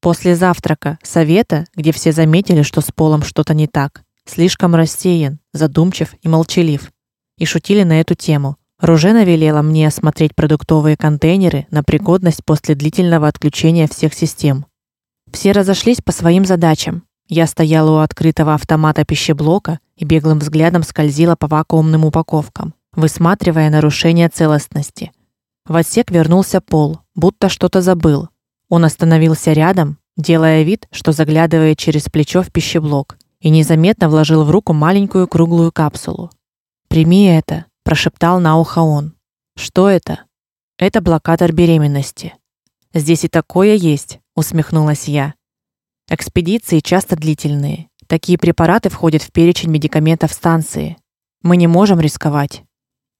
После завтрака, совета, где все заметили, что с Полом что-то не так, слишком рассеян, задумчив и молчалив, и шутили на эту тему. Ружена велела мне осмотреть продуктовые контейнеры на пригодность после длительного отключения всех систем. Все разошлись по своим задачам. Я стояла у открытого автомата пищеблока и беглым взглядом скользила по вакуумным упаковкам, высматривая нарушения целостности. В отсек вернулся Пол, будто что-то забыл. Он остановился рядом, делая вид, что заглядывает через плечо в пищеблок, и незаметно вложил в руку маленькую круглую капсулу. "Прими это", прошептал на ухо он. "Что это?" "Это блокатор беременности". "Здесь и такое есть", усмехнулась я. Экспедиции часто длительные. Такие препараты входят в перечень медикаментов станции. Мы не можем рисковать.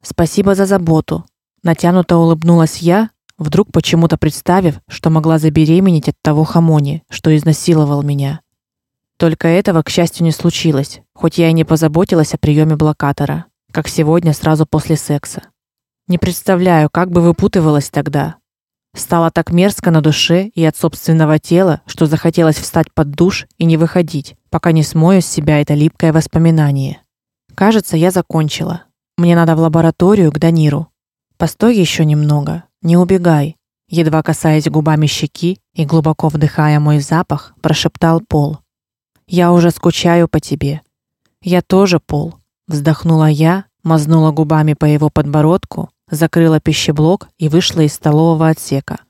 Спасибо за заботу, натянуто улыбнулась я, вдруг почему-то представив, что могла забеременеть от того хамони, что изнасиловал меня. Только этого, к счастью, не случилось, хоть я и не позаботилась о приеме блокатора, как сегодня сразу после секса. Не представляю, как бы выпутывалась тогда, Стало так мерзко на душе и от собственного тела, что захотелось встать под душ и не выходить, пока не смою с себя это липкое воспоминание. Кажется, я закончила. Мне надо в лабораторию к Даниру. Постой еще немного, не убегай. Едва касаясь губами щеки и глубоко вдыхая мой запах, прошептал Пол. Я уже скучаю по тебе. Я тоже, Пол, вздохнула я, мазнула губами по его подбородку закрыла пищеблок и вышла из столового отсека.